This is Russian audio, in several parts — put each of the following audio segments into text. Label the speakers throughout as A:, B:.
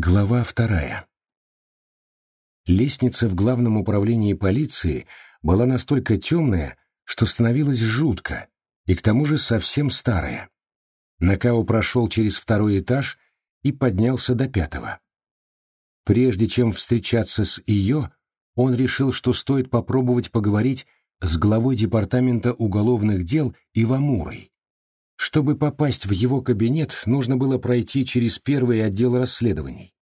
A: Глава вторая. Лестница в главном управлении полиции была настолько темная, что становилось жутко, и к тому же совсем старая. Накао прошел через второй этаж и поднялся до пятого. Прежде чем встречаться с ее, он решил, что стоит попробовать поговорить с главой департамента уголовных дел Ивамурой. Чтобы попасть в его кабинет, нужно было пройти через первый отдел расследований.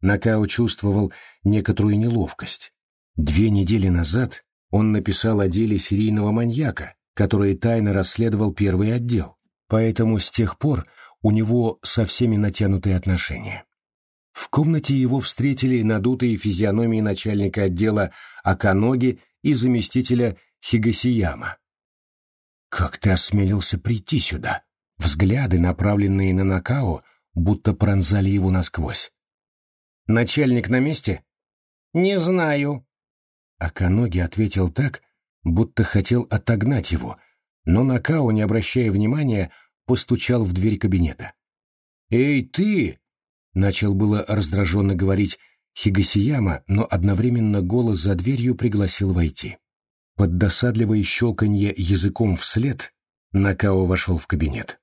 A: Накао чувствовал некоторую неловкость. Две недели назад он написал о деле серийного маньяка, который тайно расследовал первый отдел, поэтому с тех пор у него со всеми натянутые отношения. В комнате его встретили надутые физиономии начальника отдела Аканоги и заместителя Хигасияма. «Как ты осмелился прийти сюда?» Взгляды, направленные на Накао, будто пронзали его насквозь. «Начальник на месте?» «Не знаю». Аканоги ответил так, будто хотел отогнать его, но Накао, не обращая внимания, постучал в дверь кабинета. «Эй, ты!» — начал было раздраженно говорить Хигасияма, но одновременно голос за дверью пригласил войти. Под досадливое щелканье языком вслед Накао вошел в кабинет.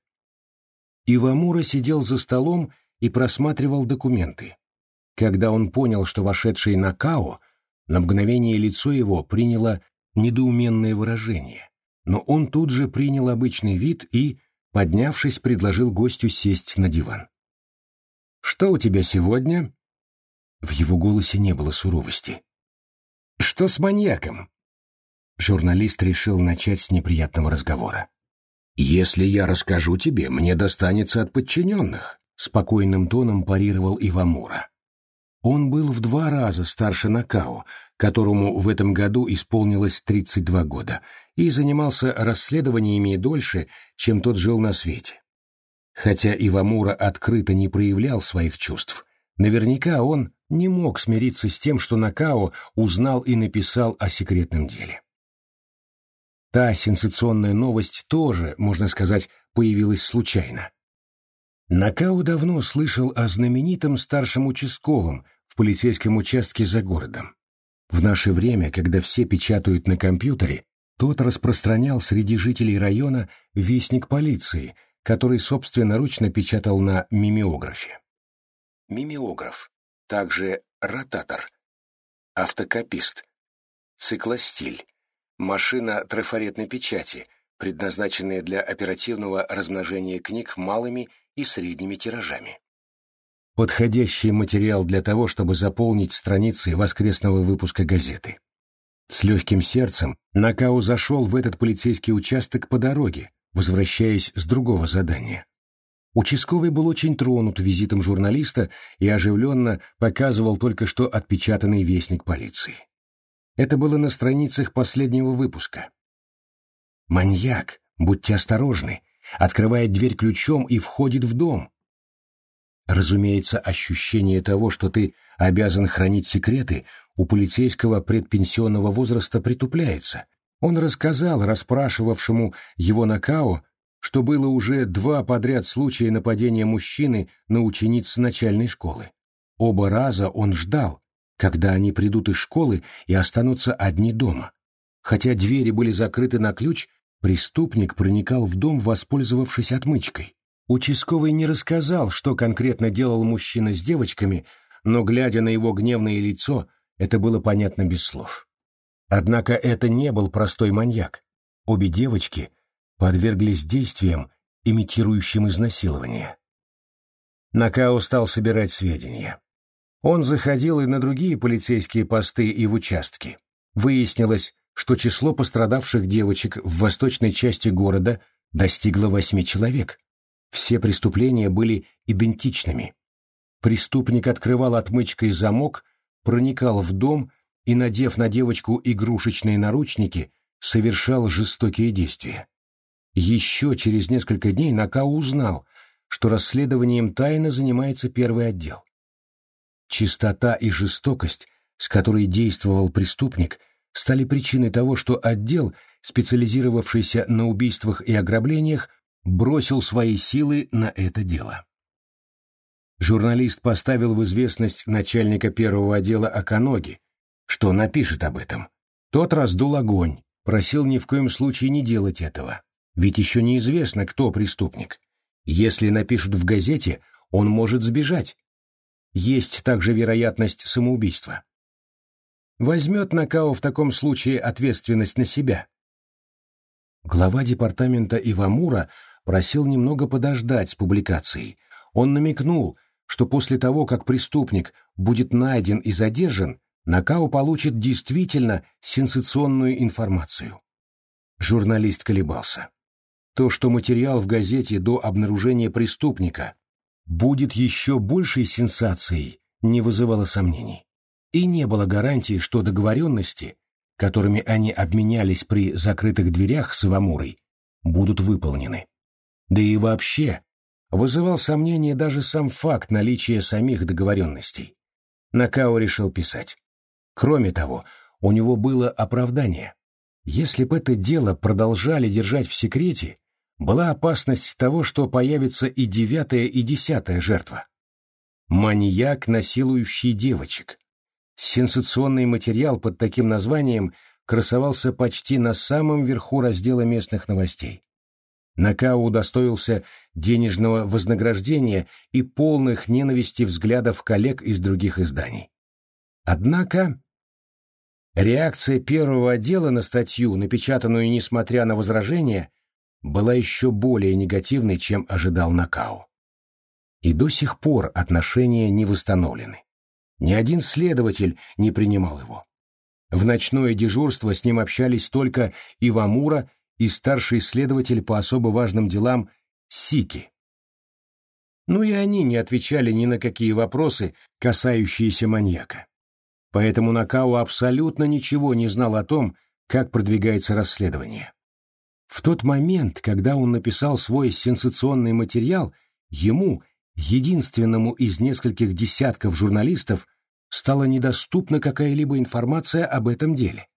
A: Ивамура сидел за столом и просматривал документы. Когда он понял, что вошедший Накао, на мгновение лицо его приняло недоуменное выражение, но он тут же принял обычный вид и, поднявшись, предложил гостю сесть на диван. «Что у тебя сегодня?» В его голосе не было суровости. «Что с маньяком?» Журналист решил начать с неприятного разговора. «Если я расскажу тебе, мне достанется от подчиненных», — спокойным тоном парировал Ивамура. Он был в два раза старше Накао, которому в этом году исполнилось 32 года, и занимался расследованиями дольше, чем тот жил на свете. Хотя Ивамура открыто не проявлял своих чувств, наверняка он не мог смириться с тем, что Накао узнал и написал о секретном деле. Та сенсационная новость тоже, можно сказать, появилась случайно. Накау давно слышал о знаменитом старшем участковом в полицейском участке за городом. В наше время, когда все печатают на компьютере, тот распространял среди жителей района вестник полиции, который собственноручно печатал на мимеографе. Мимеограф, также ротатор, автокопист, циклостиль, машина трафаретной печати, предназначенная для оперативного размножения книг малыми и средними тиражами. Подходящий материал для того, чтобы заполнить страницы воскресного выпуска газеты. С легким сердцем Накау зашел в этот полицейский участок по дороге, возвращаясь с другого задания. Участковый был очень тронут визитом журналиста и оживленно показывал только что отпечатанный вестник полиции. Это было на страницах последнего выпуска. Маньяк, будьте осторожны, открывает дверь ключом и входит в дом. Разумеется, ощущение того, что ты обязан хранить секреты, у полицейского предпенсионного возраста притупляется. Он рассказал расспрашивавшему его Накао, что было уже два подряд случая нападения мужчины на учениц начальной школы. Оба раза он ждал, когда они придут из школы и останутся одни дома. Хотя двери были закрыты на ключ, преступник проникал в дом, воспользовавшись отмычкой. Участковый не рассказал, что конкретно делал мужчина с девочками, но, глядя на его гневное лицо, это было понятно без слов. Однако это не был простой маньяк. Обе девочки подверглись действиям, имитирующим изнасилование. Накао стал собирать сведения. Он заходил и на другие полицейские посты и в участки. Выяснилось, что число пострадавших девочек в восточной части города достигло восьми человек. Все преступления были идентичными. Преступник открывал отмычкой замок, проникал в дом и, надев на девочку игрушечные наручники, совершал жестокие действия. Еще через несколько дней Накау узнал, что расследованием тайно занимается первый отдел. Чистота и жестокость, с которой действовал преступник, стали причиной того, что отдел, специализировавшийся на убийствах и ограблениях, бросил свои силы на это дело. Журналист поставил в известность начальника первого отдела Аканоги, что напишет об этом. Тот раздул огонь, просил ни в коем случае не делать этого, ведь еще неизвестно, кто преступник. Если напишут в газете, он может сбежать. Есть также вероятность самоубийства. Возьмет Накао в таком случае ответственность на себя. Глава департамента Ивамура просил немного подождать с публикацией. Он намекнул, что после того, как преступник будет найден и задержан, Накао получит действительно сенсационную информацию. Журналист колебался. То, что материал в газете до обнаружения преступника будет еще большей сенсацией, не вызывало сомнений. И не было гарантии, что договоренности, которыми они обменялись при закрытых дверях с Ивамурой, будут выполнены. Да и вообще, вызывал сомнения даже сам факт наличия самих договоренностей. Накао решил писать. Кроме того, у него было оправдание. Если бы это дело продолжали держать в секрете, была опасность того, что появится и девятая, и десятая жертва. Маньяк, насилующий девочек. Сенсационный материал под таким названием красовался почти на самом верху раздела местных новостей. Накао удостоился денежного вознаграждения и полных ненависти взглядов коллег из других изданий. Однако реакция первого отдела на статью, напечатанную несмотря на возражения, была еще более негативной, чем ожидал Накао. И до сих пор отношения не восстановлены. Ни один следователь не принимал его. В ночное дежурство с ним общались только Ивамура и старший следователь по особо важным делам Сики. Ну и они не отвечали ни на какие вопросы, касающиеся маньяка. Поэтому Накао абсолютно ничего не знал о том, как продвигается расследование. В тот момент, когда он написал свой сенсационный материал, ему, единственному из нескольких десятков журналистов, стала недоступна какая-либо информация об этом деле.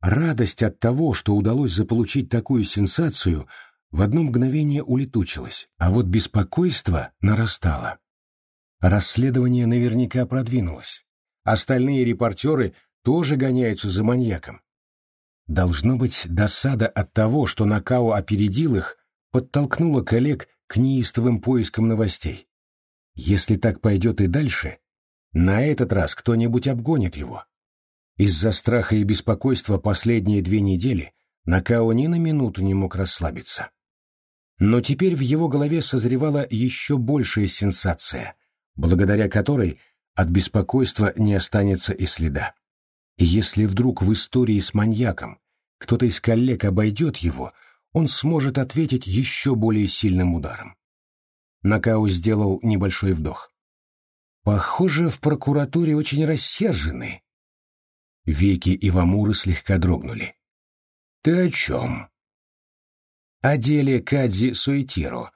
A: Радость от того, что удалось заполучить такую сенсацию, в одно мгновение улетучилась, а вот беспокойство нарастало. Расследование наверняка продвинулось. Остальные репортеры тоже гоняются за маньяком. Должно быть, досада от того, что Накао опередил их, подтолкнула коллег к неистовым поискам новостей. Если так пойдет и дальше, на этот раз кто-нибудь обгонит его. Из-за страха и беспокойства последние две недели Накао ни на минуту не мог расслабиться. Но теперь в его голове созревала еще большая сенсация, благодаря которой от беспокойства не останется и следа. Если вдруг в истории с маньяком кто-то из коллег обойдет его, он сможет ответить еще более сильным ударом. Накао сделал небольшой вдох. Похоже, в прокуратуре очень рассержены, Веки Ивамуры слегка дрогнули. «Ты о чем?» «О деле Кадзи Суэтиро.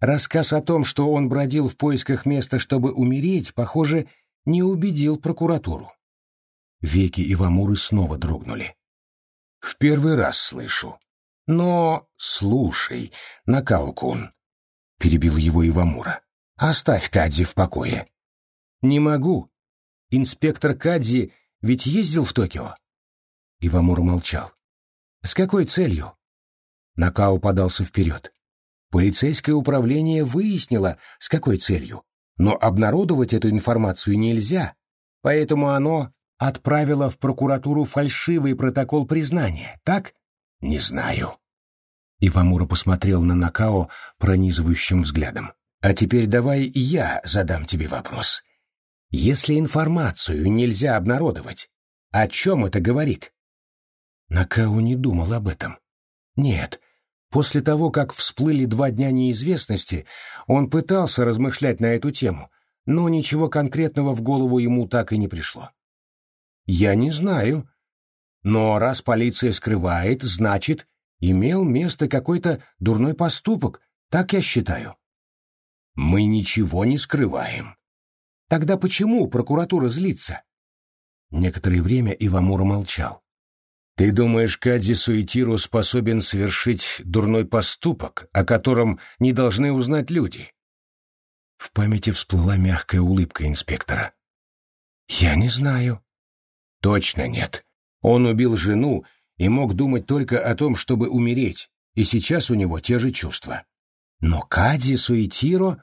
A: Рассказ о том, что он бродил в поисках места, чтобы умереть, похоже, не убедил прокуратуру». Веки Ивамуры снова дрогнули. «В первый раз слышу. Но слушай, Накао-кун», — перебил его Ивамура, — «оставь Кадзи в покое». «Не могу. Инспектор Кадзи ведь ездил в Токио?» Ивамура молчал. «С какой целью?» Накао подался вперед. Полицейское управление выяснило, с какой целью, но обнародовать эту информацию нельзя, поэтому оно отправило в прокуратуру фальшивый протокол признания, так? Не знаю. Ивамура посмотрел на Накао пронизывающим взглядом. А теперь давай я задам тебе вопрос. Если информацию нельзя обнародовать, о чем это говорит? Накау не думал об этом. Нет, после того, как всплыли два дня неизвестности, он пытался размышлять на эту тему, но ничего конкретного в голову ему так и не пришло. Я не знаю. Но раз полиция скрывает, значит, имел место какой-то дурной поступок, так я считаю. Мы ничего не скрываем. Тогда почему прокуратура злится? Некоторое время Ивамура молчал. Ты думаешь, Кадзи Суетиру способен совершить дурной поступок, о котором не должны узнать люди? В памяти всплыла мягкая улыбка инспектора. «Я не знаю». «Точно нет. Он убил жену и мог думать только о том, чтобы умереть, и сейчас у него те же чувства. Но Кади Суитиро...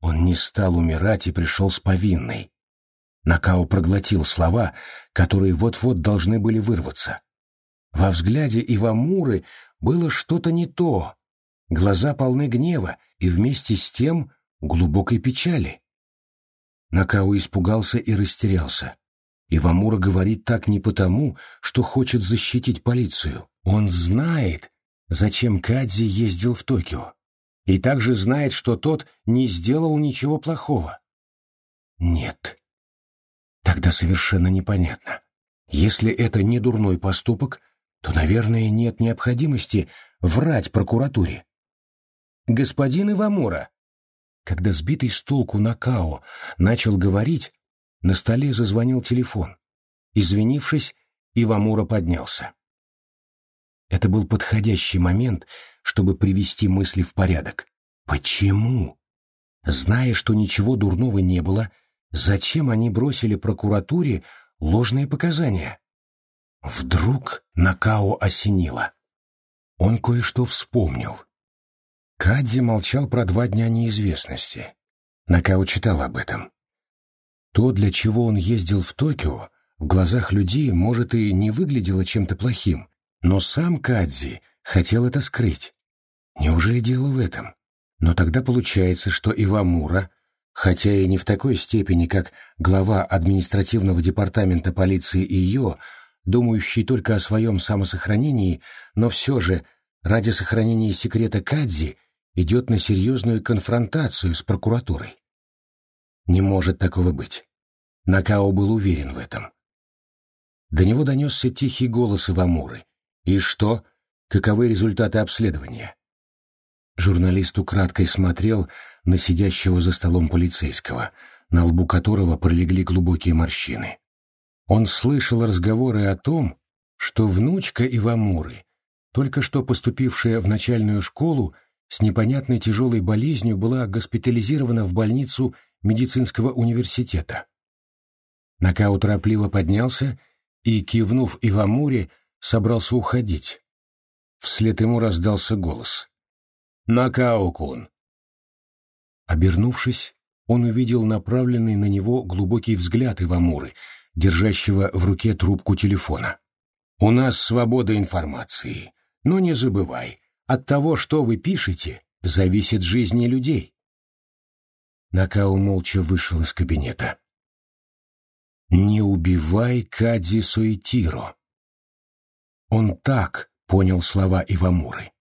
A: Он не стал умирать и пришел с повинной. Накао проглотил слова, которые вот-вот должны были вырваться. Во взгляде Ивамуры было что-то не то. Глаза полны гнева и вместе с тем глубокой печали. Накао испугался и растерялся. Ивамура говорит так не потому, что хочет защитить полицию. Он знает, зачем Кадзи ездил в Токио. И также знает, что тот не сделал ничего плохого. Нет. Тогда совершенно непонятно. Если это не дурной поступок, то, наверное, нет необходимости врать прокуратуре. Господин Ивамура, когда сбитый с толку Накао начал говорить, на столе зазвонил телефон. Извинившись, Ивамура поднялся. Это был подходящий момент, чтобы привести мысли в порядок. Почему? Зная, что ничего дурного не было, зачем они бросили прокуратуре ложные показания? Вдруг Накао осенило. Он кое-что вспомнил. Кадзи молчал про два дня неизвестности. Накао читал об этом. То, для чего он ездил в Токио, в глазах людей, может, и не выглядело чем-то плохим, но сам Кадзи хотел это скрыть. Неужели дело в этом? Но тогда получается, что Ивамура, хотя и не в такой степени, как глава административного департамента полиции Ио, думающий только о своем самосохранении, но все же ради сохранения секрета Кадзи идет на серьезную конфронтацию с прокуратурой. Не может такого быть. Накао был уверен в этом. До него донесся тихий голос Ивамуры. «И что? Каковы результаты обследования?» Журналист украдкой смотрел на сидящего за столом полицейского, на лбу которого пролегли глубокие морщины. Он слышал разговоры о том, что внучка Ивамуры, только что поступившая в начальную школу, с непонятной тяжелой болезнью была госпитализирована в больницу медицинского университета. Накау торопливо поднялся и, кивнув Ивамуре, собрался уходить. Вслед ему раздался голос. «Накао-кун!» Обернувшись, он увидел направленный на него глубокий взгляд Ивамуры, держащего в руке трубку телефона. «У нас свобода информации, но не забывай, от того, что вы пишете, зависит жизни людей. Накао молча вышел из кабинета. «Не убивай Кадзи Суэтиро». Он так понял слова Ивамуры.